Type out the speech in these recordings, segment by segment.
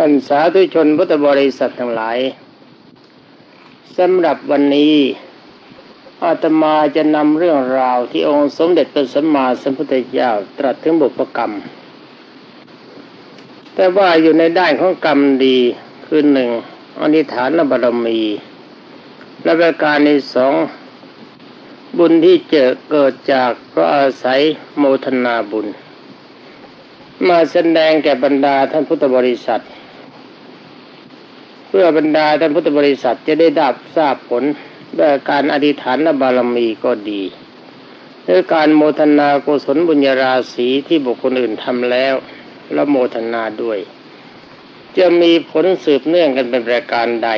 ท่านสาธุชนพุทธบริษัททั้งหลายสำหรับวันนี้อาตมาจะนำเรื่องราวที่องค์สมเด็จพระสัมมาสัมพุทธเจ้าตรัสถึงบุพกรรม แต่ว่าอยู่ในด้านของกรรมดีคือหนึ่งอนิฐานบารมี และประการในสองบุญที่เจอเกิดจากเพราะอาศัยโมทนาบุญ มาแสดงแก่บรรดาท่านพุทธบริษัท เพื่อบรรดาท่านพุทธบริษัทจะได้ดับทราบผลด้วยการอธิษฐานบารมีก็ดีด้วยการโมทนากุศลบุญญาราศีที่บุคคลอื่นทำแล้ว แล้วโมทนาด้วย จะมีผลสืบเนื่องกันเป็นประการใด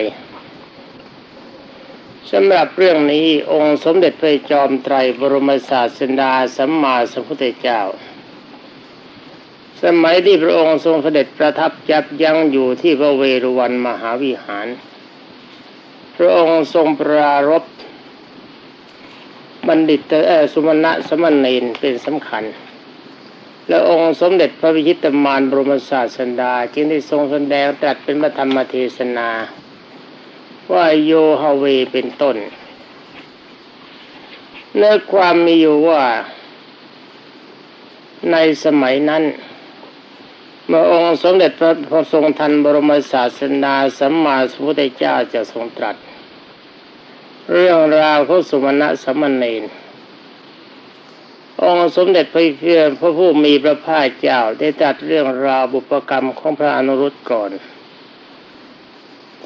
สำหรับเรื่องนี้องค์สมเด็จพระจอมไตรบรมศาสดาสัมมาสัมพุทธเจ้า สมัยที่พระองค์ทรงเสด็จประทับยับยั้งอยู่ที่พระเวรุวันมหาวิหาร พระองค์ทรงปรารบบัณฑิตเอสุมาณะสมณีนเป็นสำคัญ และองค์สมเด็จพระวิชิตมารบรมศาสดาจึงได้ทรงแสดงตรัสเป็นพระธรรมเทศนา ว่าโยฮาเวเป็นต้นเนื้อความมีอยู่ว่าในสมัยนั้น เมื่อองค์สมเด็จพระพทรงทันบรมศาสนาสัมมาสัมพุทธเจ้าจะทรงตรัส เรื่องราวของสุมาณะสมณีนองค์สมเด็จพระเพื่อพระผู้มีพระภาคเจ้าได้ตรัสเรื่องราวบุพกรรมของพระอนุรุตก่อน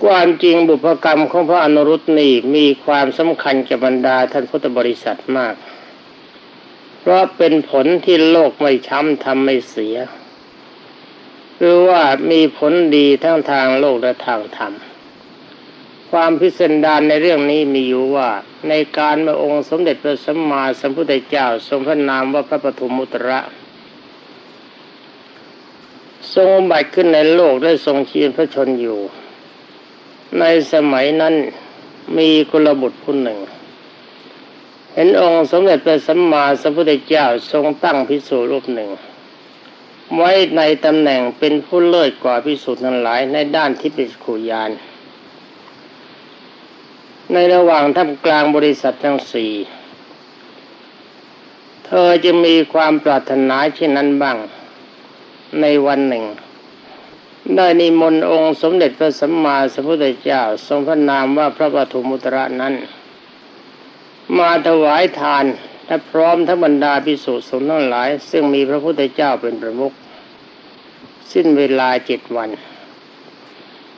ความจริงบุพกรรมของพระอนุรุตนี่มีความสำคัญกับบรรดาท่านพุทธบริษัทมาก เพราะเป็นผลที่โลกไม่ช้ำทำไม่เสีย หรือว่ามีผลดีทั้งทางโลกและทางธรรม ความพิสดารในเรื่องนี้มีอยู่ว่า ในการเมื่อองค์สมเด็จพระสัมมาสัมพุทธเจ้าทรงพระนามว่าพระปฐมมุตระทรงบัติขึ้นในโลกได้ทรงชีพพระชนอยู่ ในสมัยนั้นมีกุลบุตรผู้หนึ่ง เห็นองค์สมเด็จพระสัมมาสัมพุทธเจ้าทรงตั้งพิสูรรูปหนึ่ง ไว้ในตำแหน่งเป็นผู้เลิศกว่าพิสูจน์ทั้งหลายในด้านทิพย์ขุยาน ในระหว่างท่ามกลางบริษัททั้งสี่ เธอจะมีความปรารถนาเช่นนั้นบ้าง ในวันหนึ่ง ได้นิมนต์องค์สมเด็จพระสัมมาสัมพุทธเจ้า ทรงพระนามว่าพระปฐมุตระนั้น มาถวายทาน และพร้อมทั้งบรรดาพิสุสงฆ์ทั้งหลาย ซึ่งมีพระพุทธเจ้าเป็นประมุขสิ้นเวลาเจ็ดวัน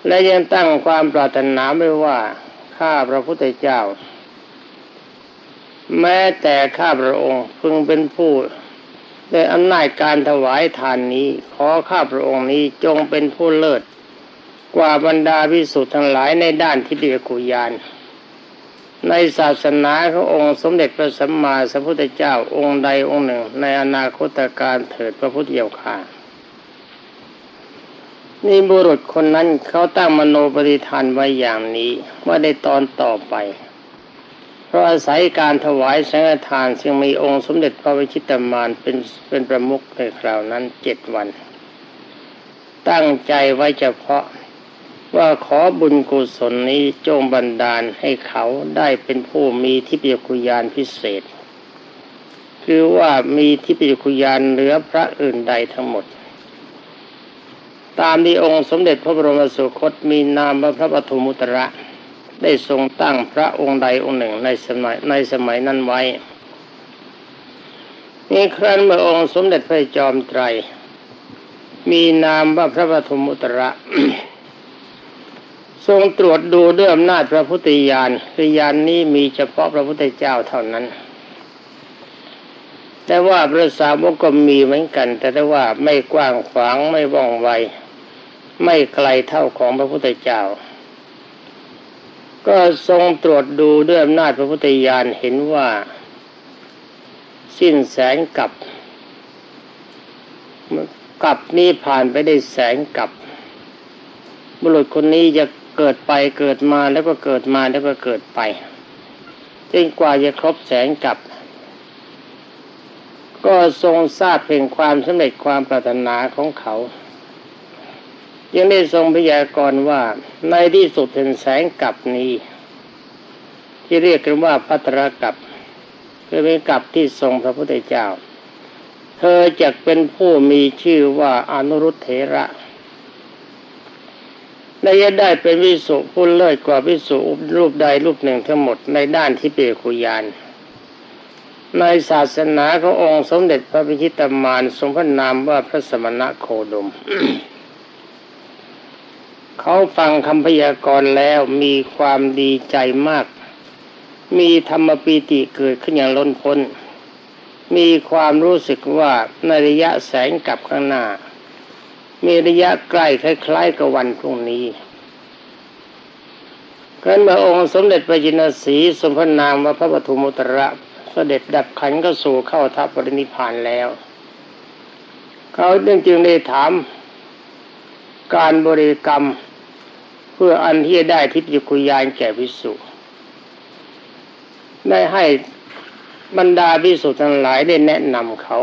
และยังตั้งความปรารถนาไว้ว่าข้าพระพุทธเจ้า แม้แต่ข้าพระองค์พึงเป็นผู้ด้วยอำนาจการถวายทานนี้ ขอข้าพระองค์นี้จงเป็นผู้เลิศ กว่าบรรดาพิสุทธ์ทั้งหลายในด้านทิฏฐิกุยาน ในศาสนาขององค์สมเด็จพระสัมมาสัมพุทธเจ้าองค์ใดองค์หนึ่ง ในอนาคตการเถิดพระพุทธเจ้าค่ะนี่บุรุษคนนั้นเขาตั้งมโนปฏิทานไว้อย่างนี้ว่าในตอนต่อไป เพราะอาศัยการถวายสังฆทานซึ่งมีองค์สมเด็จพระวิชิตามานเป็นเป็นประมุขในคราวนั้นเจ็ดวัน ตั้งใจไว้เฉพาะ ว่าขอบุญกุศลนี้จงบันดาลให้เขาได้เป็นผู้มีทิพยคุยานพิเศษ คือว่ามีทิพยคุยานเหนือพระอื่นใดทั้งหมด ตามที่องค์สมเด็จพระบรมสุคตมีนามว่าพระปฐมุตระ ได้ทรงตั้งพระองค์ใดองค์หนึ่งในสมัยในสมัยนั้นไว้นี่ครั้นเมื่อองค์สมเด็จพระจอมไตร มีนามว่าพระปฐมุตระ ทรงตรวจดูด้วยอำนาจพระพุทธญาณคือญาณนนี้มีเฉพาะพระพุทธเจ้าเท่านั้น แต่ว่าพระสาวกก็มีเหมือนกัน แต่ว่าไม่กว้างขวางไม่ว่องไว ไม่ไกลเท่าของพระพุทธเจ้า ก็ทรงตรวจดูด้วยอำนาจพระพุทธญาณเห็นว่า สิ้นแสงกับกับนี้ผ่านไปได้แสงกับบุรุษคนนี้จะ เกิดไปเกิดมาแล้วก็เกิดมาแล้วก็เกิดไปจนกว่าจะครบแสงกับ ก็ทรงทราบเพียงความสำเร็จความปรารถนาของเขา ยังได้ทรงพยากรณ์ว่าในที่สุดเป็นแสงกับนี้ ที่เรียกกันว่าพัตรกับคือเป็นกับที่ทรงพระพุทธเจ้า เธอจะเป็นผู้มีชื่อว่าอนุรุตเถระ และจะได้เป็นวิสุผู้เลิศกว่าวิสุรูปใดรูปหนึ่งทั้งหมดในด้านที่เปกุยาน ในศาสนาขององค์สมเด็จพระพิชิตามานทรงพระนามว่าพระสมณะโคดม เขาฟังคำพยากรณ์แล้วมีความดีใจมาก มีธรรมปีติเกิดขึ้นอย่างล้นพ้น มีความรู้สึกว่าในระยะแสงกลับข้างหน้า มีระยะใกล้คล้ายๆกับวันพรุ่งนี้กันเมื่อองค์สมเด็จพระจินสีสมพนามว่าพระปฐุมุตระเสด็จดับขันก็สู่เข้าทัพปรินิพานแล้ว เขาจึงได้ถามการบริกรรมเพื่ออันที่จะได้ทิพยคุยานแก่พิสุได้ให้บรรดาพิสุทั้งหลายได้แนะนำเขา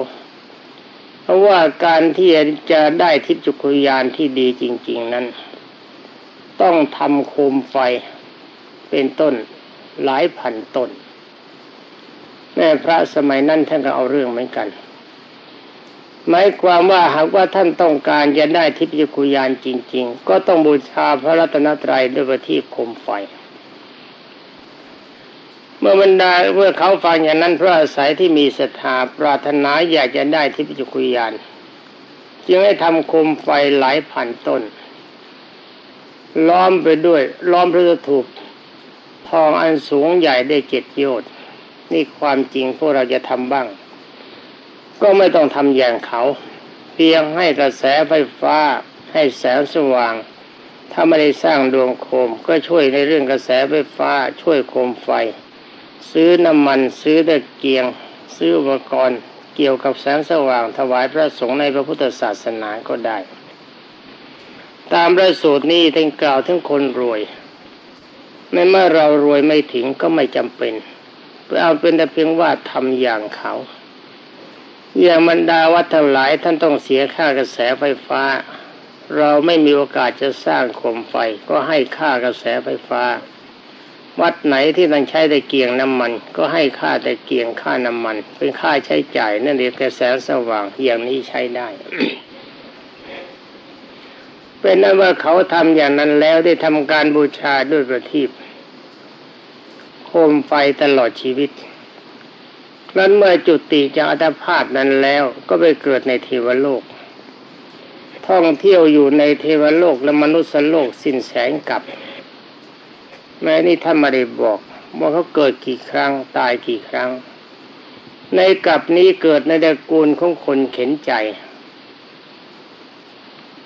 เพราะว่าการที่จะได้ทิพย์จุกุยานที่ดีจริง ๆนั้น ต้องทำโคมไฟเป็นต้นหลายพันต้น แม่พระสมัยนั้นท่านก็เอาเรื่องเหมือนกันหมายความว่าหากว่าท่านต้องการจะได้ทิพยคุยานจริง ๆ ก็ต้องบูชาพระรัตนตรัยด้วยประทีปโคมไฟ เมื่อบรรดาเมื่อเขาฟังอย่างนั้นพระอาศัยที่มีศรัทธาปรารถนาอยากจะได้ทิพยจุกุยานจึงให้ทำโคมไฟหลายพันต้น ล้อมไปด้วย ล้อมพระถูกทองอันสูงใหญ่ได้เจ็ดโยชน์นี่ความจริงพวกเราจะทำบ้าง ก็ไม่ต้องทำอย่างเขา เพียงให้กระแสไฟฟ้าให้แสงสว่าง ถ้าไม่ได้สร้างดวงโคม ก็ช่วยในเรื่องกระแสไฟฟ้าช่วยโคมไฟ ซื้อน้ำมันซื้อตะเกียง ซื้ออุปกรณ์เกี่ยวกับแสงสว่างถวายพระสงฆ์ในพระพุทธศาสนาก็ได้ ตามพระสูตรนี้ท่านกล่าวถึงคนรวยไม่เมื่อเรารวยไม่ถึงก็ไม่จำเป็นเพื่อเอาเป็นแต่เพียงว่าทำอย่างเขาอย่างบรรดาวัดทั้งหลายท่านต้องเสียค่ากระแสไฟฟ้า เราไม่มีโอกาสจะสร้างโคมไฟก็ให้ค่ากระแสไฟฟ้า วัดไหนที่ต้องใช้ตะเกียงน้ำมัน ก็ให้ค่าตะเกียงค่าน้ำมัน เป็นค่าใช้จ่ายนั่นเองแต่แสงสว่างอย่างนี้ใช้ได้เป็นนั้นว่าเขาทำอย่างนั้นแล้วได้ทำการบูชาด้วยประทีปโคมไฟตลอดชีวิตนั้นเมื่อจุติจากอัตภาพนั้นแล้วก็ไปเกิดในเทวโลก ท่องเที่ยวอยู่ในเทวโลกและมนุษย์โลกสิ้นแสงกับ แม้นี่ท่านไม่ได้บอกว่าเขาเกิดกี่ครั้งตายกี่ครั้ง ในกับนี้เกิดในตระกูลของคนเข็นใจ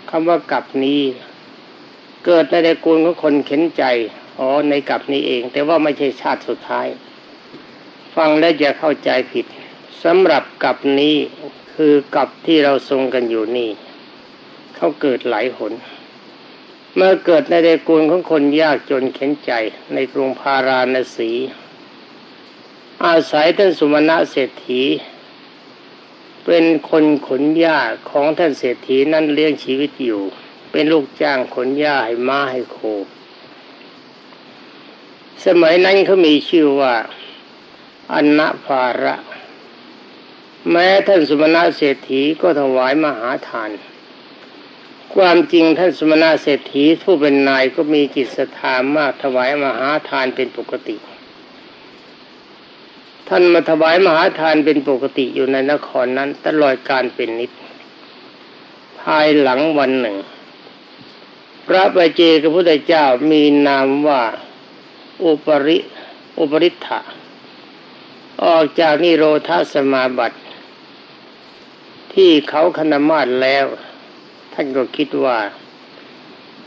คำว่ากับนี้ เกิดในตระกูลของคนเข็นใจอ๋อในกับนี้เอง แต่ว่าไม่ใช่ชาติสุดท้าย ฟังแล้วจะเข้าใจผิดสำหรับกับนี้คือกับที่เราทรงกันอยู่นี่ เขาเกิดหลายหน เมื่อเกิดในเดกูลของคนยากจนเข็นใจในกรุงพาราณสี อาศัยท่านสุมาณะเศรษฐี เป็นคนขนหญ้าของท่านเศรษฐีนั้นเลี้ยงชีวิตอยู่ เป็นลูกจ้างขนหญ้าให้ม้าให้โค สมัยนั้นเขามีชื่อว่าอันนภาระ แม้ท่านสุมาณะเศรษฐีก็ถวายมหาทาน ความจริงท่านสมณะเศรษฐีผู้เป็นนายก็มีจิตศรัทธามากถวายมหาทานเป็นปกติ ท่านมาถวายมหาทานเป็นปกติอยู่ในนครนั้นตลอดการเป็นนิด ภายหลังวันหนึ่ง พระบาเจกพุทธเจ้ามีนามว่าอุปริอุปริธะออกจากนิโรธาสมาบัติ ที่เขาคณมาศแล้ว ท่านก็คิดว่า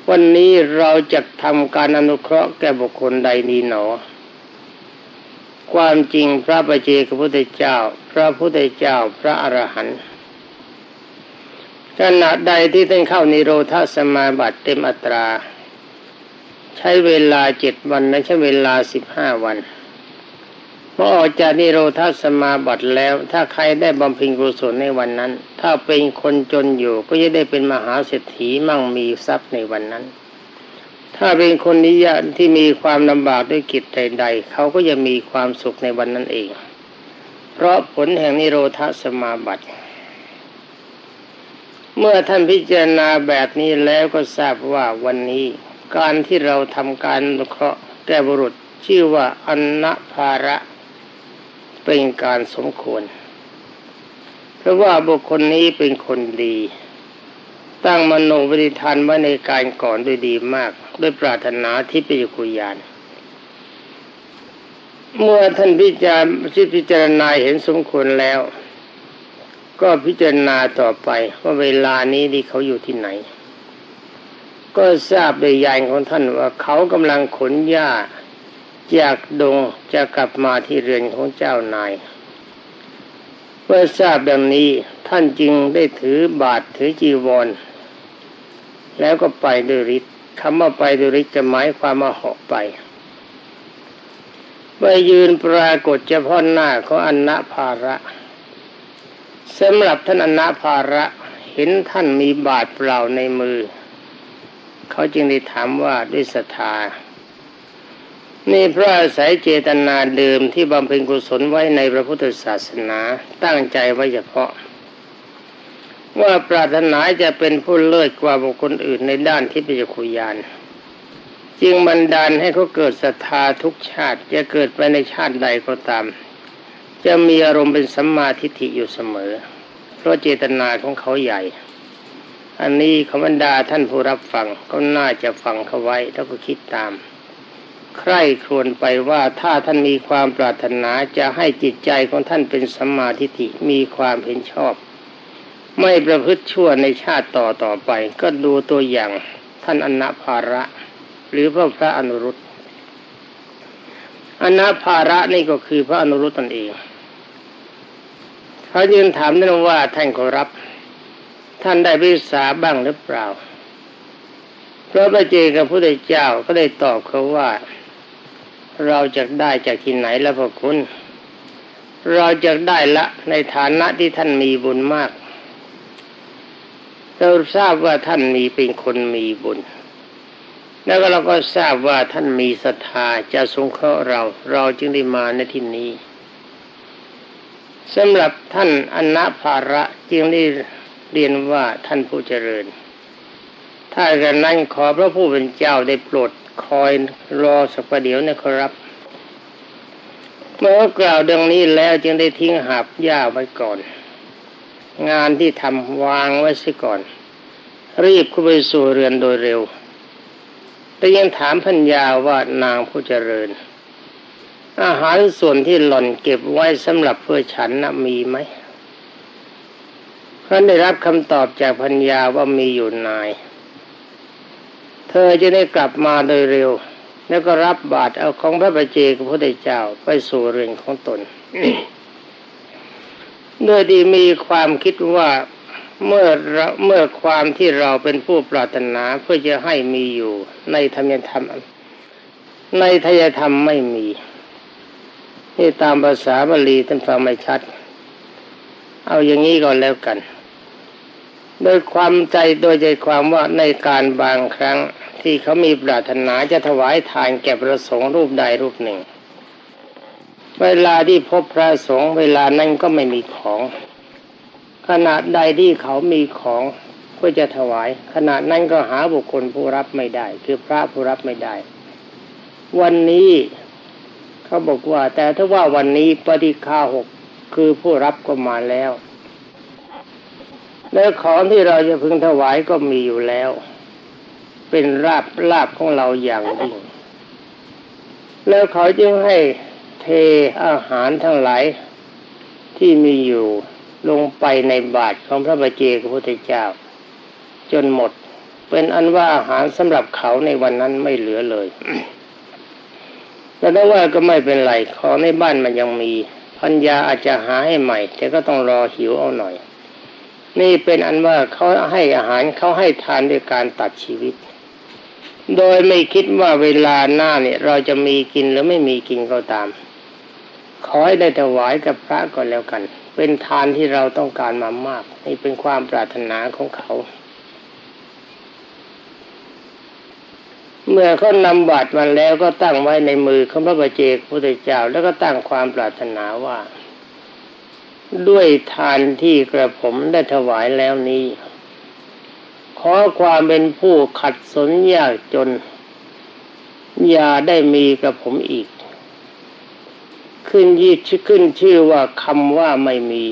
วันนี้เราจะทำการอนุเคราะห์แก่บุคคลใดนีหนอ ความจริงพระปเจกพุทธเจ้า พระพุทธเจ้าพระอรหันต์ขณะใดที่ท่านเข้านิโรธาสมาบัติเต็มอัตรา ใช้เวลาเจ็ดวันและใช้เวลาสิบห้าวัน อออกจากนิโรธาสมาบัติแล้ว ถ้าใครได้บำเพ็ญกุศลในวันนั้น ถ้าเป็นคนจนอยู่ก็จะได้เป็นมหาเศรษฐีมั่งมีทรัพย์ในวันนั้น ถ้าเป็นคนนิยมที่มีความลำบากด้วยกิจใดๆเขาก็จะมีความสุขในวันนั้นเอง เพราะผลแห่งนิโรธาสมาบัติ เมื่อท่านพิจารณาแบบนี้แล้วก็ทราบว่าวันนี้ การที่เราทำการเคราะห์แก้บุรุษชื่อว่าอนนภาระ เป็นการสมควร เพราะว่าบุคคลนี้เป็นคนดี ตั้งมโนปฏิทานไว้ในการก่อนด้วยดีมาก ด้วยปรารถนาที่ปิคุยาน เมื่อท่านพิจารณาพิจารณาเห็นสมควรแล้ว ก็พิจารณาต่อไปว่าเวลานี้ที่เขาอยู่ที่ไหน ก็ทราบโดยยานของท่านว่าเขากำลังขนหญ้า จากดงจะกลับมาที่เรือนของเจ้านาย เมื่อทราบดังนี้ท่านจึงได้ถือบาทถือจีวร แล้วก็ไปด้วยฤทธิ์คำว่าไปด้วยฤทธิ์จะหมายความว่าเหาะไปไปยืนปรากฏเฉพาะหน้าของอนนาภาระสำหรับท่านอนนาภาระเห็นท่านมีบาทเปล่าในมือ เขาจึงได้ถามว่าด้วยศรัทธา นี่เพราะอาศัยเจตนาเดิมที่บำเพ็ญกุศลไว้ในพระพุทธศาสนาตั้งใจไว้เฉพาะ ว่าปรารถนาจะเป็นผู้เลิศกว่าบุคคลอื่นในด้านที่ปิจคุยาน จึงบันดาลให้เขาเกิดศรัทธาทุกชาติจะเกิดไปในชาติใดก็ตาม จะมีอารมณ์เป็นสัมมาทิฏฐิอยู่เสมอ เพราะเจตนาของเขาใหญ่ อันนี้ขบรรดาท่านผู้รับฟังก็น่าจะฟังเขาไว้แล้วก็คิดตาม ใคร่ครวญไปว่าถ้าท่านมีความปรารถนาจะให้จิตใจของท่านเป็นสัมมาทิฏฐิมีความเห็นชอบ ไม่ประพฤติชั่วในชาติต่อต่อไป ก็ดูตัวอย่างท่านอนาภาระ หรือพระพระอนุรุตอนาภาระนี่ก็คือพระอนุรุตตนเองเขายืนถามท่านว่าท่านขอรับ ท่านได้วิสาบ้างหรือเปล่าพระบาเจกับพระเจ้าก็ได้ตอบเขาว่า เราจะได้จากที่ไหนล้วพระคุณ เราจะได้ละในฐานะที่ท่านมีบุญมาก เราทราบว่าท่านมีเป็นคนมีบุญ แล้วก็เราก็ทราบว่าท่านมีศรัทธาจะสงเคราะห์เรา เราจึงได้มาในที่นี้สำหรับท่านอนาภาระจึงได้เรียนว่าท่านผู้เจริญ ถ้ากันนั้นขอพระผู้เป็นเจ้าได้โปรด คอยรอสักประเดี๋ยวนะครับเมื่อกล่าวดังนี้แล้วจึงได้ทิ้งหับหญ้าไว้ก่อน งานที่ทำวางไว้ซิก่อน รีบเข้าไปสู่เรือนโดยเร็ว แต่ยังถามพัญญาว่านางผู้เจริญ อาหารส่วนที่หล่อนเก็บไว้สำหรับเพื่อฉันนะมีไหมท่านได้รับคำตอบจากพัญญาว่ามีอยู่นาย เธอจะได้กลับมาโดยเร็ว แล้วก็รับบาตรเอาของพระประเจกับพระพุทธเจ้าไปสู่เรือนของตนด้วยดีมีความคิดว่าเมื่อเมื่อความที่เราเป็นผู้ปรารถนาเพื่อจะให้มีอยู่ ในธรรมธรรม ในทยธรรมไม่มีนี่ตามภาษาบาลีท่านฟังไม่ชัด เอาอย่างนี้ก่อนแล้วกัน โดยความใจโดยใจความว่าในการบางครั้งที่เขามีปรารถนาจะถวายทานแก่พระสงฆ์รูปใดรูปหนึ่ง เวลาที่พบพระสงฆ์เวลานั้นก็ไม่มีของ ขณะใดที่เขามีของเพื่อจะถวาย ขณะนั้นก็หาบุคคลผู้รับไม่ได้ คือพระผู้รับไม่ได้ วันนี้เขาบอกว่า แต่ถ้าว่าวันนี้ปฏิฆาหกคือผู้รับก็มาแล้ว และของที่เราจะพึงถวายก็มีอยู่แล้ว เป็นราบลาบของเราอย่างยิ่งแล้วเขาจึงให้เทอาหารทั้งหลายที่มีอยู่ลงไปในบาตรของพระบาเจกพระพุทธเจ้า จนหมด เป็นอันว่าอาหารสำหรับเขาในวันนั้นไม่เหลือเลยแต่ถ้าว่าก็ไม่เป็นไรของในบ้านมันยังมี พัญญาอาจจะหาให้ใหม่ แต่ก็ต้องรอหิวเอาหน่อย นี่เป็นอันว่าเขาให้อาหารเขาให้ทานด้วยการตัดชีวิต โดยไม่คิดว่าเวลาหน้าเนี่ย เราจะมีกินหรือไม่มีกินก็ตาม ขอให้ได้ถวายกับพระก่อนแล้วกัน เป็นทานที่เราต้องการมามาก นี่เป็นความปรารถนาของเขา เมื่อเขานำบาตรมาแล้วก็ตั้งไว้ในมือของพระบาเจกพุทธเจ้า แล้วก็ตั้งความปรารถนาว่า ด้วยทานที่กระผมได้ถวายแล้วนี้ ขอความเป็นผู้ขัดสนยากจน อย่าได้มีกับผมอีก ขึ้นยี่ขึ้นชื่อว่าคำว่าไม่มี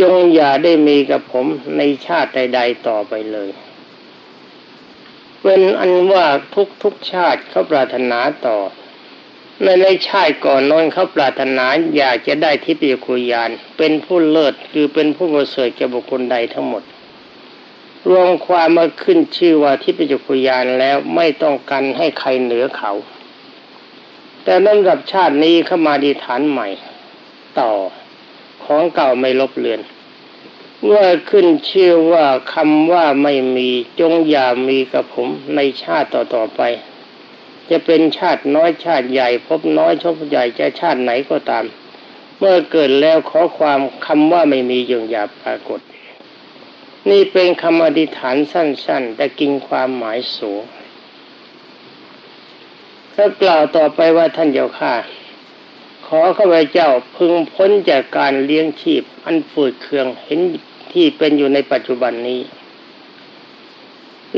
จงอย่าได้มีกับผมในชาติใด ๆ ต่อไปเลยเป็นอันว่าทุกทุกชาติเขาปรารถนาต่อ ในในชาติก่อนนอนเขาปรารถนาอยากจะได้ทิพยคุยาน เป็นผู้เลิศคือเป็นผู้ประเสริฐแก่บุคคลใดทั้งหมด รวมความมาขึ้นชื่อว่าทิพยคุยานแล้วไม่ต้องการให้ใครเหนือเขา แต่ลำดับชาตินี้เข้ามาดีฐานใหม่ ต่อของเก่าไม่ลบเลือนเมื่อขึ้นชื่อว่าคำว่าไม่มีจงอย่ามีกับผมในชาติต่อๆไป จะเป็นชาติน้อยชาติใหญ่พบน้อยชบใหญ่จะชาติไหนก็ตาม เมื่อเกิดแล้วขอความคำว่าไม่มีอย่างอย่าปรากฏ นี่เป็นคำอธิษฐานสั้น ๆ แต่กินความหมายสูงแล้วกล่าวต่อไปว่าท่านเจ้าข้าขอข้าพเจ้าพึงพ้นจากการเลี้ยงชีพ อันฝืดเคืองเห็นที่เป็นอยู่ในปัจจุบันนี้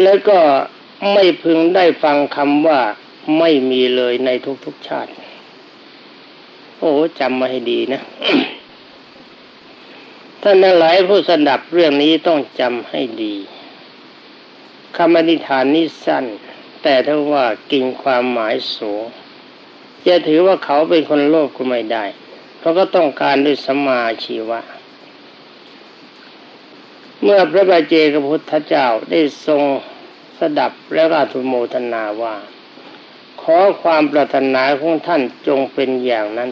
แล้วก็ไม่พึงได้ฟังคำว่า ไม่มีเลยในทุกๆชาติ โอ้จำมาให้ดีนะท่านหลายผู้สดับเรื่องนี้ต้องจำให้ดีคำอธิษฐานนี้สั้น แต่ถ้าว่ากินความหมายสูงจะถือว่าเขาเป็นคนโลภก็ไม่ได้ เพราะก็ต้องการด้วยสมาชีวะ เมื่อพระบาเจกพุทธเจ้าได้ทรงสดับแล้วก็ทุโมทนาว่า อความปรารถนาของท่านจงเป็นอย่างนั้น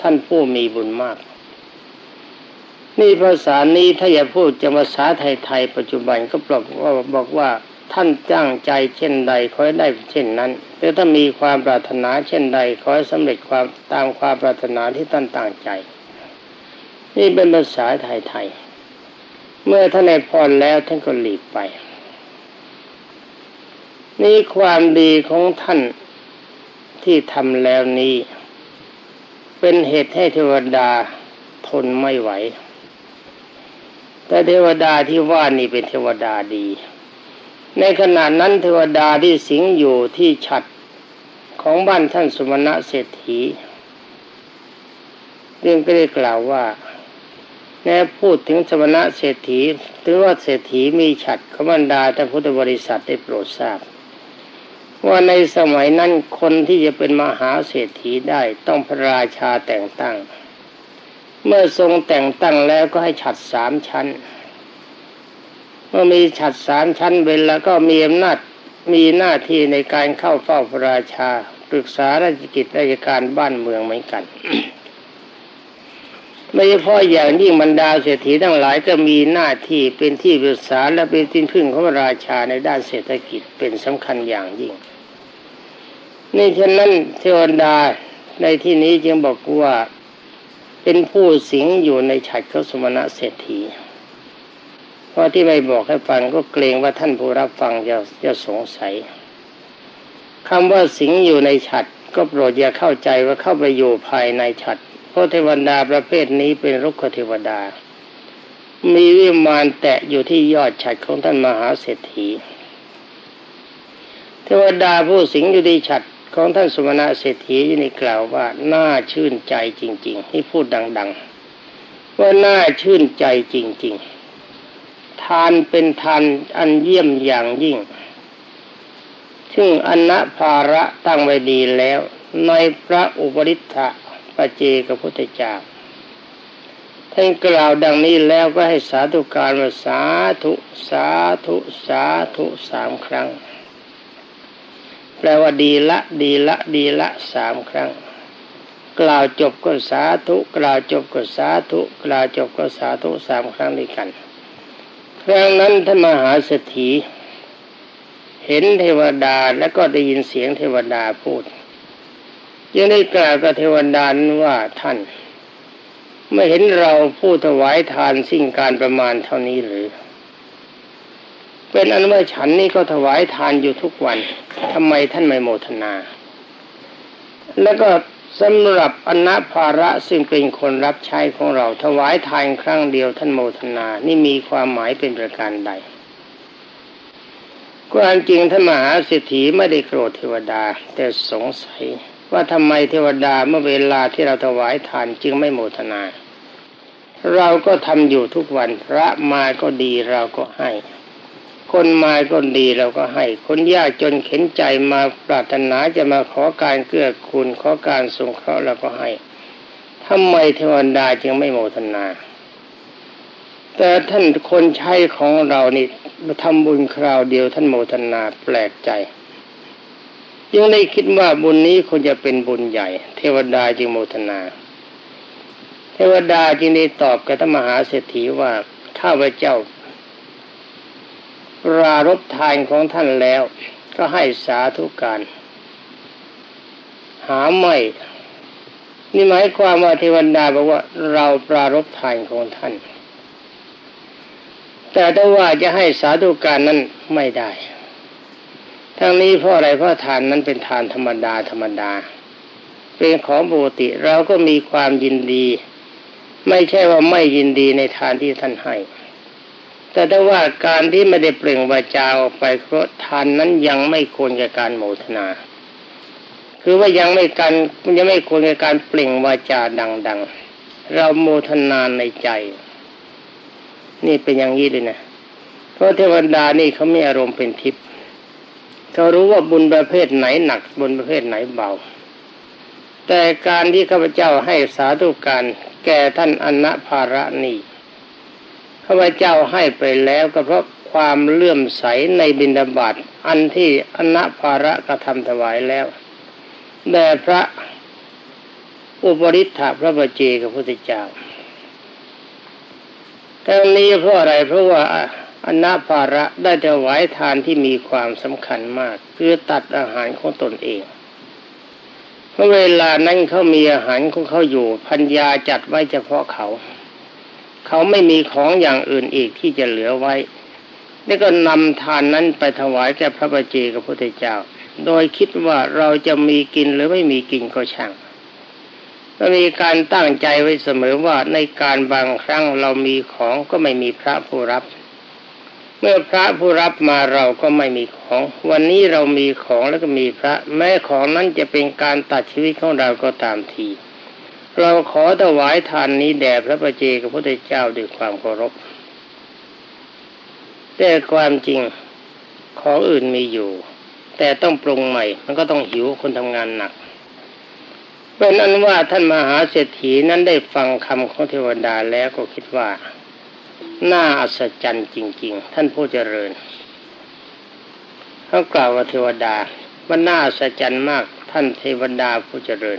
ท่านผู้มีบุญมาก นี่ภาษานี้ถ้าอย่าพูดจะภาษาไทยๆปัจจุบันก็บอกว่าบอกว่าท่านจ้างใจเช่นใดขอให้ได้เช่นนั้นหรือถ้ามีความปรารถนาเช่นใดขอให้สำเร็จความตามความปรารถนาที่ท่านตั้งใจ นี่เป็นภาษาไทยๆเมื่อท่านในพรแล้วท่านก็หลีกไป นี่ความดีของท่านที่ทำแล้วนี้ เป็นเหตุให้เทวดาทนไม่ไหว แต่เทวดาที่ว่านี่เป็นเทวดาดี ในขณะนั้นเทวดาที่สิงอยู่ที่ฉัดของบ้านท่านสมณะเศรษฐีเรื่องก็ได้กล่าวว่าแม้พูดถึงสมณะเศรษฐีถือว่าเศรษฐีมีฉัดขบันดาท่านพุทธบริษัทได้โปรดทราบ ว่าในสมัยนั้นคนที่จะเป็นมหาเศรษฐีได้ต้องพระราชาแต่งตั้ง เมื่อทรงแต่งตั้งแล้วก็ให้ฉัดสามชั้น เมื่อมีฉัดสามชั้นเป็นแล้วก็มีอำนาจมีหน้าที่ในการเข้าเฝ้าพระราชาปรึกษาราชกิจราชการบ้านเมืองเหมือนกันไม่เฉพาะอย่างยิ่งบรรดาเศรษฐีทั้งหลายก็มีหน้าที่เป็นที่ปรึกษาและเป็นที่พึ่งของพระราชาในด้านเศรษฐกิจเป็นสำคัญอย่างยิ่ง นี่ฉะนั้นเทวดาในที่นี้จึงบอกว่าเป็นผู้สิงอยู่ในฉัดเขาสมณะเศรษฐี เพราะที่ไม่บอกให้ฟังก็เกรงว่าท่านผู้รับฟังจะจะสงสัยคำว่าสิงอยู่ในฉัดก็โปรดอย่าเข้าใจว่าเข้าไปอยู่ภายในฉัดเพราะเทวดาประเภทนี้เป็นรุกขเทวดา มีวิมานแตะอยู่ที่ยอดฉัดของท่านมหาเศรษฐี เทวดาผู้สิงอยู่ในฉัด ของท่านสมณะเศรษฐีนี่กล่าวว่าน่าชื่นใจจริงๆที่พูดดัง ๆ ว่าน่าชื่นใจจริง ๆ ทานเป็นทานอันเยี่ยมอย่างยิ่ง ซึ่งอนัภาระตั้งไว้ดีแล้ว ในพระอุปริทะปเจกพุทธเจ้าท่านกล่าวดังนี้แล้วก็ให้สาธุการว่าสาธุ สาธุ สาธุสามครั้ง แปลว่าดีละ ดีละ ดีละสามครั้ง กล่าวจบก็สาธุ กล่าวจบก็สาธุ กล่าวจบก็สาธุสามครั้งด้วยกัน ครั้งนั้นท่านมหาเศรษฐีเห็นเทวดาแล้วก็ได้ยินเสียงเทวดาพูดยังได้กล่าวกับเทวดานั้นว่าท่าน ไม่เห็นเราผู้ถวายทานสิ่งการประมาณเท่านี้หรือ เป็นอันว่าฉันนี่ก็ถวายทานอยู่ทุกวันทำไมท่านไม่โมทนา แล้วก็สำหรับอนัภาระซึ่งเป็นคนรับใช้ของเรา ถวายทานครั้งเดียวท่านโมทนา นี่มีความหมายเป็นประการใดความจริงท่านมหาเศรษฐีไม่ได้โกรธเทวดา แต่สงสัย ว่าทำไมเทวดาเมื่อเวลาที่เราถวายทานจึงไม่โมทนา เราก็ทำอยู่ทุกวันพระมาก็ดีเราก็ให้ คนมาก็ดีเราก็ให้ คนยากจนเข็นใจมาปรารถนาจะมาขอการเกื้อกูลขอการสงเคราะห์เราก็ให้ทำไมเทวดาจึงไม่โมทนา แต่ท่านคนใช้ของเรานี่ทำบุญคราวเดียวท่านโมทนาแปลกใจยังได้คิดว่าบุญนี้ควรจะเป็นบุญใหญ่ เทวดาจึงโมทนา เทวดาจึงได้ตอบกับธรรมหาเศรษฐีว่าข้าพเจ้า รารบทานของท่านแล้ว ก็ให้สาธุการ หาไม่ นี่หมายความว่าเทวดาบอกว่าเราปรารบทานของท่าน แต่ถ้าว่าจะให้สาธุการนั้นไม่ได้ ทั้งนี้เพราะอะไรเพราะทานนั้นเป็นทานธรรมดาธรรมดาเป็นของปกติเราก็มีความยินดี ไม่ใช่ว่าไม่ยินดีในทานที่ท่านให้ แต่ถ้าว่าการที่ไม่ได้เปล่งวาจาออกไปเพราะทานนั้นยังไม่ควรแก่การโมทนา คือว่ายังไม่การยังไม่ควรแก่การเปล่งวาจาดัง ๆ เราโมทนาในใจ นี่เป็นอย่างนี้เลยนะเพราะเทวดานี่เขาไม่อารมณ์เป็นทิพย์เขารู้ว่าบุญประเภทไหนหนักบุญประเภทไหนเบา แต่การที่ข้าพเจ้าให้สาธุการแก่ท่านอนัภาระนี่ ข้าพเจ้าให้ไปแล้วก็เพราะความเลื่อมใสในบิณฑบาตอันที่อนัภาระกระทำถวายแล้วแด่พระอุปริทธพระบเจกับพระพุทธเจ้าทั้งนี้เพราะอะไรเพราะว่าอนาภาระได้ถวายทานที่มีความสำคัญมาก คือตัดอาหารของตนเองเมื่อเวลานั้นเขามีอาหารของเขาอยู่พัญญาจัดไว้เฉพาะเขา เขาไม่มีของอย่างอื่นอีกที่จะเหลือไว้แล้วก็นำทานนั้นไปถวายแก่พระบัจเจกับพระพุทธเจ้า โดยคิดว่าเราจะมีกินหรือไม่มีกินก็ช่างก็มีการตั้งใจไว้เสมอว่าในการบางครั้งเรามีของก็ไม่มีพระผู้รับ เมื่อพระผู้รับมาเราก็ไม่มีของ วันนี้เรามีของแล้วก็มีพระ แม้ของนั้นจะเป็นการตัดชีวิตของเราก็ตามที เราขอถวายทานนี้แด่พระประเจกับพระพุทธเจ้าด้วยความเคารพ แต่ความจริงของอื่นมีอยู่ แต่ต้องปรุงใหม่ มันก็ต้องหิวคนทำงานหนักเป็นอันว่าท่านมหาเศรษฐีนั้นได้ฟังคำของเทวดาแล้วก็คิดว่า น่าอัศจรรย์จริง ๆ ท่านผู้เจริญเขากล่าวว่าเทวดาว่าน่าอัศจรรย์มากท่านเทวดาผู้เจริญ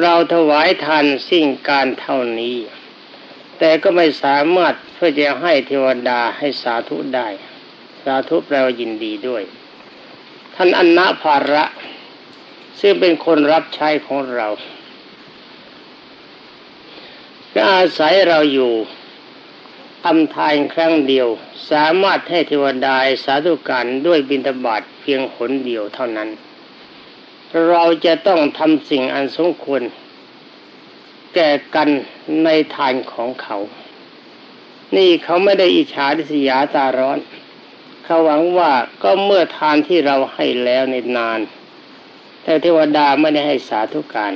เราถวายทานสิ่งการเท่านี้ แต่ก็ไม่สามารถเพื่อจะให้เทวดาให้สาธุได้ สาธุแปลว่ายินดีด้วย ท่านอนนาภาระ ซึ่งเป็นคนรับใช้ของเราก็อาศัยเราอยู่ทำทานครั้งเดียว สามารถให้เทวดาสาธุการด้วยบิณฑบาตเพียงขนเดียวเท่านั้น เราจะต้องทำสิ่งอันสมควร แก่กันในทานของเขา นี่เขาไม่ได้อิจฉาดิสยาตาร้อน เขาหวังว่าก็เมื่อทานที่เราให้แล้วในนาน แต่เทวดาไม่ได้ให้สาธุการ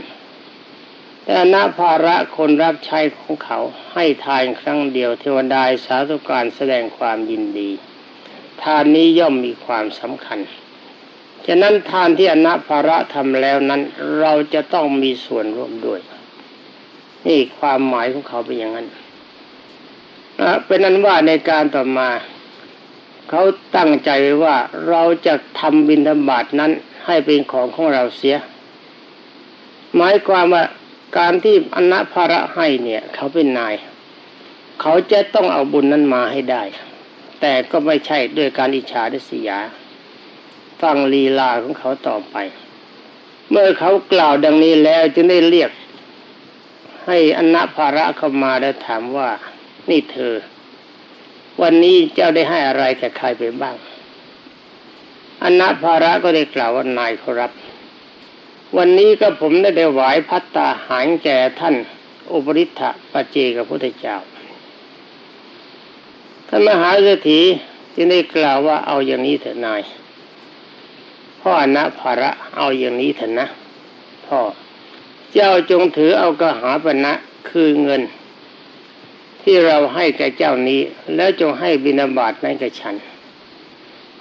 แต่นาภาระคนรับใช้ของเขาให้ทานครั้งเดียว เทวดาสาธุการแสดงความยินดี ทานนี้ย่อมมีความสำคัญ ฉะนั้นทานที่อนาภาระทำแล้วนั้น เราจะต้องมีส่วนร่วมด้วย นี่ความหมายของเขาเป็นอย่างนั้นเป็นนั้นว่าในการต่อมา เขาตั้งใจไว้ว่าเราจะทำบินธบาตนั้นให้เป็นของของเราเสีย หมายความว่าการที่อนัภาระให้เนี่ย เขาเป็นนาย เขาจะต้องเอาบุญนั้นมาให้ได้ แต่ก็ไม่ใช่ด้วยการอิจฉาดิษยา ฟังลีลาของเขาต่อไป เมื่อเขากล่าวดังนี้แล้วจึงได้เรียก ให้อนาภาระเข้ามาแล้วถามว่า นี่เธอ วันนี้เจ้าได้ให้อะไรแก่ใครไปบ้างอนาภาระก็ได้กล่าวว่านายเขารับ วันนี้ก็ผมได้ได้ไหวพัตตาหารแก่ท่านอุปริทธะปเจกับพุทธเจ้าท่านมหาเศรษฐีจึงได้กล่าวว่าเอาอย่างนี้เถอะนาย พ่ออนะภาระเอาอย่างนี้เถอะนะ พ่อเจ้าจงถือเอากระหาปณะคือเงิน ที่เราให้แก่เจ้านี้ แล้วจงให้บินาบาตนั้นกับฉัน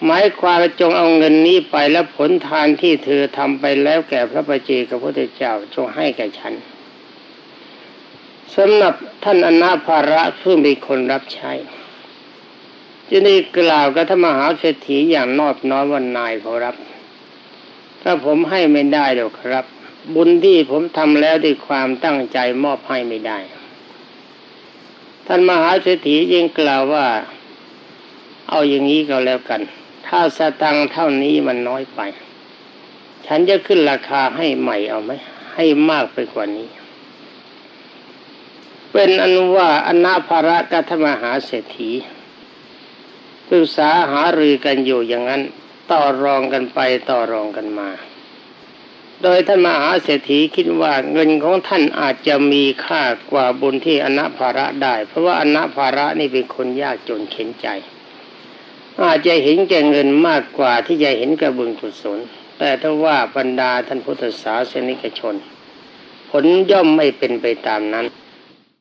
หมายความจงเอาเงินนี้ไปแล้วผลทานที่เธอทำไปแล้วแก่พระปเจกับพระเจ้าจงให้แก่ฉันสำหรับท่านอนาภาระเพื่อเป็นคนรับใช้จะได้กล่าวกับธรรมหาเศรษฐีอย่างนอบน้อมว่านายขอรับ ถ้าผมให้ไม่ได้หรอกครับ บุญที่ผมทำแล้วด้วยความตั้งใจมอบให้ไม่ได้ ท่านมหาเศรษฐียังกล่าวว่า เอาอย่างนี้ก็แล้วกัน ถ้าสตังเท่านี้มันน้อยไป ฉันจะขึ้นราคาให้ใหม่เอาไหมให้มากไปกว่านี้ เป็นอนุว่าอนาภาระกัธมหาเศรษฐีปรึกษาหารือกันอยู่อย่างนั้น ต่อรองกันไปต่อรองกันมา โดยท่านมหาเศรษฐีคิดว่าเงินของท่านอาจจะมีค่ากว่าบุญที่อนัภาระได้ เพราะว่าอนัภาระนี่เป็นคนยากจนเข็นใจ อาจจะเห็นแก่เงินมากกว่าที่จะเห็นกับบุญกุศลแต่ถ้าว่าบรรดาท่านพุทธศาสนิกชน ผลย่อมไม่เป็นไปตามนั้น